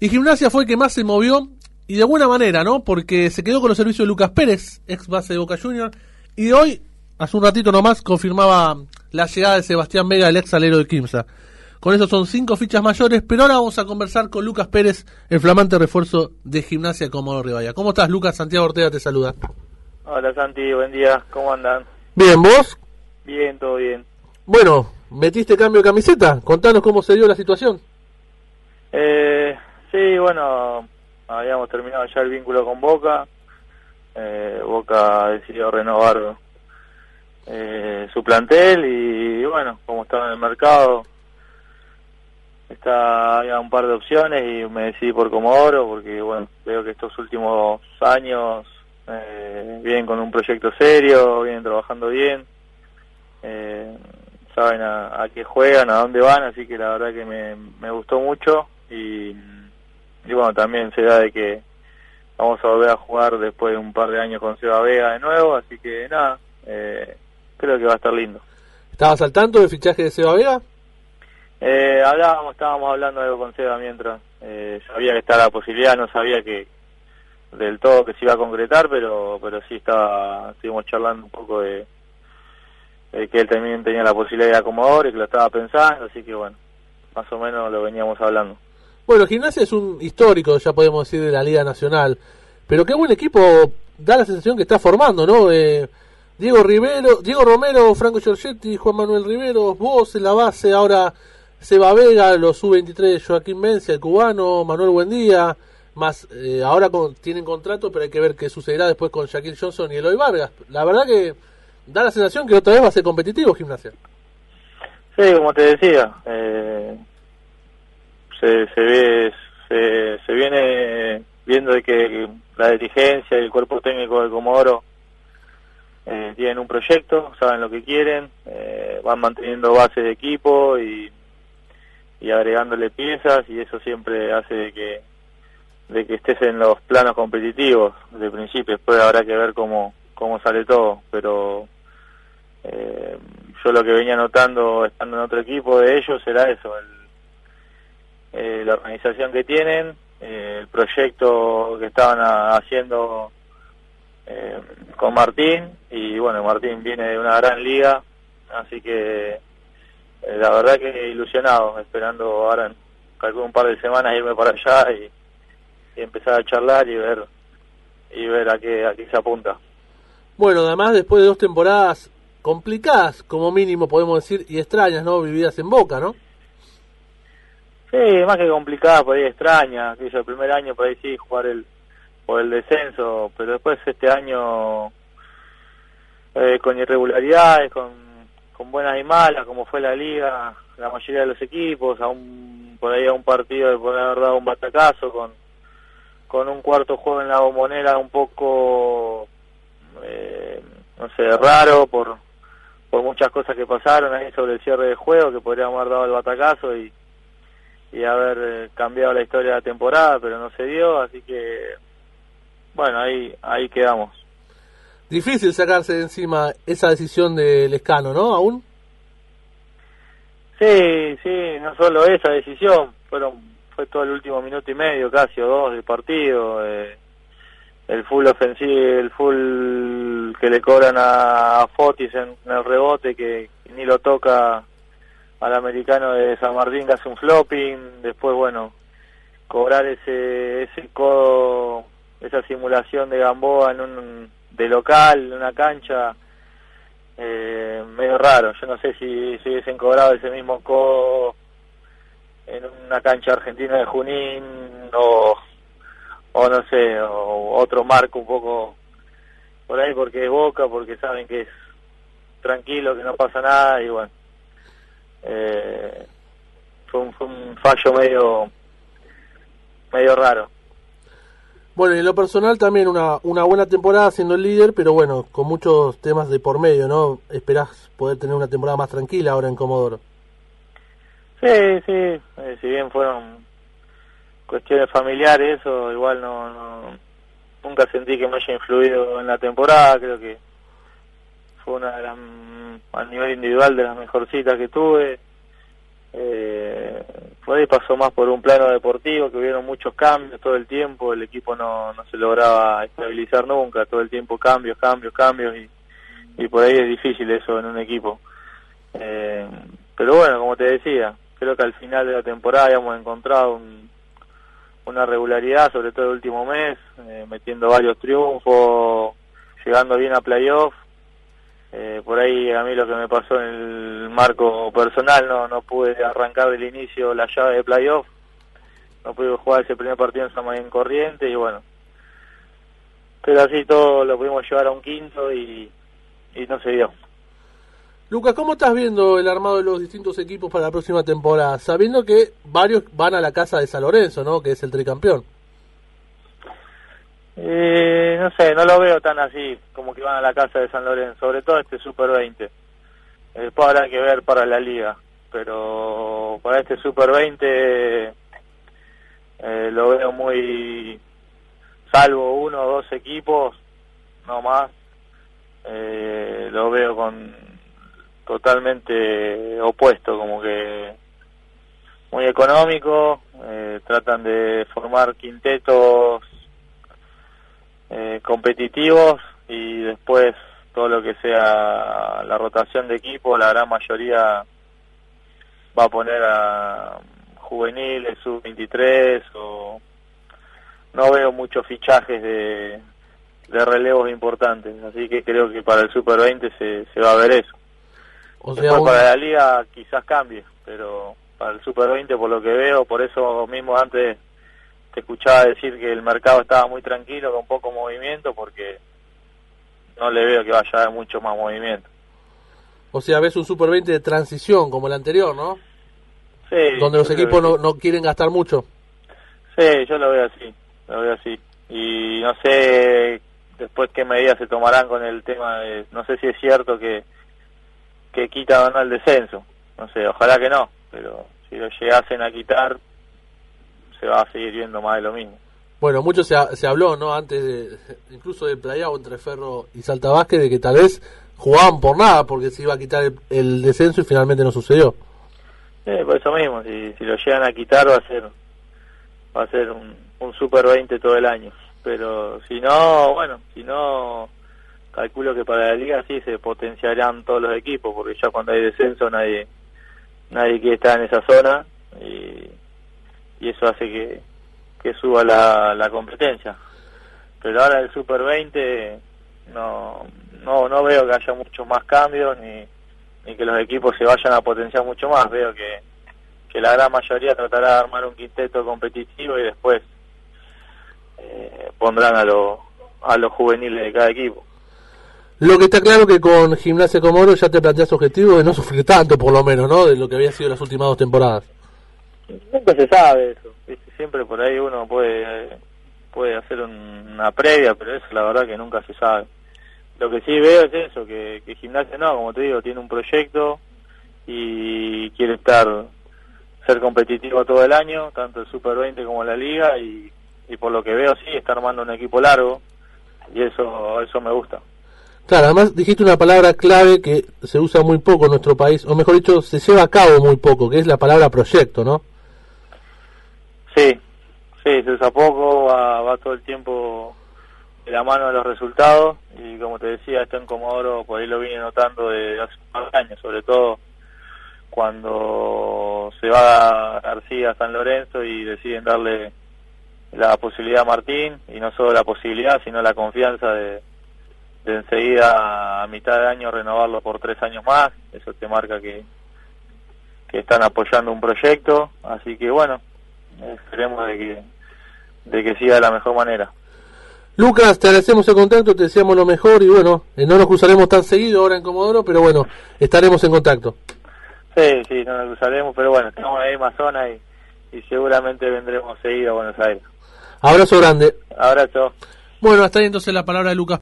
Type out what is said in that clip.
Y Gimnasia fue el que más se movió y de buena manera, ¿no? Porque se quedó con los servicios de Lucas Pérez, ex base de Boca Juniors, y hoy, hace un ratito nomás, confirmaba la llegada de Sebastián Vega, el ex alero de Quimsa. Con eso son cinco fichas mayores, pero ahora vamos a conversar con Lucas Pérez, el flamante refuerzo de Gimnasia Comodoro Rivadavia. ¿Cómo estás, Lucas? Santiago Ortega te saluda. Hola, Santi, buen día. ¿Cómo andan? Bien, ¿vos? Bien, todo bien. Bueno, ¿metiste cambio de camiseta? Contanos cómo se dio la situación. Eh, sí, bueno, habíamos terminado ya el vínculo con Boca. Eh, Boca decidió renovar eh, su plantel y bueno, como estaba en el mercado, está, había un par de opciones y me decidí por Comodoro porque bueno, veo que estos últimos años eh, vienen con un proyecto serio, vienen trabajando bien, eh, saben a, a, qué juegan, a dónde van, así que la verdad que me, me gustó mucho y, y bueno, también se da de que vamos a volver a jugar después de un par de años con Seba Vega de nuevo, así que nada, eh, creo que va a estar lindo. ¿Estabas al tanto del fichaje de Seba Vega? Eh, hablábamos, estábamos hablando algo con Seba mientras. Eh, sabía que estaba la posibilidad, no sabía que del todo que se iba a concretar, pero pero sí estaba, estuvimos charlando un poco de, de que él también tenía la posibilidad de acomodar y que lo estaba pensando, así que bueno, más o menos lo veníamos hablando. Bueno, Gimnasia es un histórico, ya podemos decir, de la Liga Nacional, pero qué buen equipo da la sensación que está formando, ¿no? Eh, Diego Rivero, Diego Romero, Franco Giorgetti, Juan Manuel Rivero, vos en la base, ahora Seba Vega, los sub-23, Joaquín Mencia, el cubano, Manuel Buendía, más eh, ahora tienen contrato, pero hay que ver qué sucederá después con Shaquille Johnson y Eloy Vargas. La verdad que da la sensación que otra vez va a ser competitivo Gimnasia. Sí, como te decía, eh, se, se ve, se, se viene viendo de que la dirigencia y el cuerpo técnico del Comodoro eh, tienen un proyecto, saben lo que quieren, eh, van manteniendo base de equipo y, y agregándole piezas y eso siempre hace de que de que estés en los planos competitivos de principio, después habrá que ver cómo, cómo sale todo, pero eh, yo lo que venía notando estando en otro equipo de ellos era eso, el, eh, la organización que tienen, eh, el proyecto que estaban haciendo eh, con Martín y bueno, Martín viene de una gran liga, así que eh, la verdad que ilusionado, esperando ahora en calculo un par de semanas irme para allá y, y empezar a charlar y ver y ver a qué, a qué se apunta. Bueno, además después de dos temporadas complicadas, como mínimo podemos decir, y extrañas, ¿no? Vividas en Boca, ¿no? Sí, más que complicadas, por ahí extraña, que el primer año por ahí sí jugar el por el descenso, pero después este año eh, con irregularidades, con, con buenas y malas, como fue la liga, la mayoría de los equipos, aún por ahí a un partido de poder haber dado un batacazo con con un cuarto juego en la bombonera un poco eh, no sé raro por por muchas cosas que pasaron ahí sobre el cierre de juego que podríamos haber dado el batacazo y y haber cambiado la historia de la temporada pero no se dio así que bueno ahí ahí quedamos. Difícil sacarse de encima esa decisión del escano no aún sí sí no solo esa decisión fueron fue todo el último minuto y medio casi o dos del partido eh, el full ofensivo el full que le cobran a, Fotis en, en, el rebote que, ni lo toca al americano de San Martín que hace un flopping después bueno cobrar ese ese codo esa simulación de Gamboa en un de local en una cancha eh, medio raro. Yo no sé si, si hubiesen cobrado ese mismo codo en una cancha argentina de Junín o, o no sé, o otro marco un poco por ahí porque es Boca, porque saben que es tranquilo, que no pasa nada y bueno, eh, fue, un, fue un fallo medio medio raro. Bueno, en lo personal también una, una buena temporada siendo el líder, pero bueno, con muchos temas de por medio, ¿no? Esperás poder tener una temporada más tranquila ahora en Comodoro. Sí, sí, eh, si bien fueron cuestiones familiares, eso igual no, no, nunca sentí que me haya influido en la temporada, creo que fue una de las, a nivel individual de las mejorcitas que tuve, eh, por ahí pasó más por un plano deportivo, que hubieron muchos cambios todo el tiempo, el equipo no, no se lograba estabilizar nunca, todo el tiempo cambios, cambios, cambios, y, por ahí es difícil eso en un equipo. Eh, pero bueno, como te decía, creo que al final de la temporada habíamos encontrado una regularidad, sobre todo el último mes, eh, metiendo varios triunfos, llegando bien a playoff. Eh, por ahí a mí lo que me pasó en el marco personal, no, no pude arrancar del inicio la llave de playoff, no pude jugar ese primer partido en San en Corriente y bueno. Pero así todo lo pudimos llevar a un quinto y, y no se dio. Lucas, ¿cómo estás viendo el armado de los distintos equipos para la próxima temporada? Sabiendo que varios van a la casa de San Lorenzo, ¿no? Que es el tricampeón. Eh, no sé, no lo veo tan así como que van a la casa de San Lorenzo, sobre todo este Super 20. Después habrá que ver para la liga, pero para este Super 20 eh, lo veo muy, salvo uno o dos equipos, no más, eh, lo veo con totalmente opuesto, como que muy económico, eh, tratan de formar quintetos eh, competitivos y después todo lo que sea la rotación de equipo, la gran mayoría va a poner a juveniles, sub-23 o no veo muchos fichajes de, de relevos importantes, así que creo que para el Super 20 se, se va a ver eso. O sea, para la liga quizás cambie, pero para el Super 20 por lo que veo, por eso mismo antes te escuchaba decir que el mercado estaba muy tranquilo, con poco movimiento, porque no le veo que vaya a haber mucho más movimiento. O sea, ves un Super 20 de transición como el anterior, ¿no? Sí. Donde los equipos no, no quieren gastar mucho. Sí, yo lo veo así, lo veo así. Y no sé después qué medidas se tomarán con el tema de, no sé si es cierto que que quita o no el descenso. No sé, ojalá que no, pero si lo llegasen a quitar, se va a seguir viendo más de lo mismo. Bueno, mucho se, se habló, ¿no? Antes, de, incluso de o entre Ferro y Salta Vázquez, de que tal vez jugaban por nada porque se iba a quitar el, descenso y finalmente no sucedió. Sí, por eso mismo, si, si lo llegan a quitar va a ser va a ser un, un Super 20 todo el año. Pero si no, bueno, si no calculo que para la liga sí se potenciarán todos los equipos, porque ya cuando hay descenso nadie nadie quiere estar en esa zona y, y eso hace que, que suba la, la competencia. Pero ahora el Super 20 no, no, no veo que haya muchos más cambios ni, ni que los equipos se vayan a potenciar mucho más. Veo que, que la gran mayoría tratará de armar un quinteto competitivo y después eh, pondrán a, lo, a los juveniles de cada equipo. Lo que está claro que con Gimnasia Comoro ya te planteas objetivos de no sufrir tanto, por lo menos, ¿no? De lo que había sido las últimas dos temporadas. Nunca se sabe eso. Siempre por ahí uno puede puede hacer una previa, pero eso la verdad que nunca se sabe. Lo que sí veo es eso, que, que Gimnasia no, como te digo, tiene un proyecto y quiere estar ser competitivo todo el año, tanto el Super 20 como la Liga, y, y por lo que veo sí, está armando un equipo largo, y eso eso me gusta. Claro, además dijiste una palabra clave que se usa muy poco en nuestro país, o mejor dicho, se lleva a cabo muy poco, que es la palabra proyecto, ¿no? Sí, sí, se usa poco, va, todo el tiempo de la mano de los resultados y como te decía, esto en Comodoro por ahí lo vine notando de hace unos años, sobre todo cuando se va García a San Lorenzo y deciden darle la posibilidad a Martín y no solo la posibilidad, sino la confianza de de enseguida a mitad de año renovarlo por tres años más, eso te marca que, que están apoyando un proyecto, así que bueno, esperemos de que, de que siga de la mejor manera. Lucas, te agradecemos el contacto, te deseamos lo mejor y bueno, eh, no nos cruzaremos tan seguido ahora en Comodoro, pero bueno, estaremos en contacto. Sí, sí, no nos cruzaremos, pero bueno, estamos en la misma zona y, y seguramente vendremos seguido a Buenos Aires. Abrazo grande. Abrazo. Bueno, hasta ahí entonces la palabra de Lucas.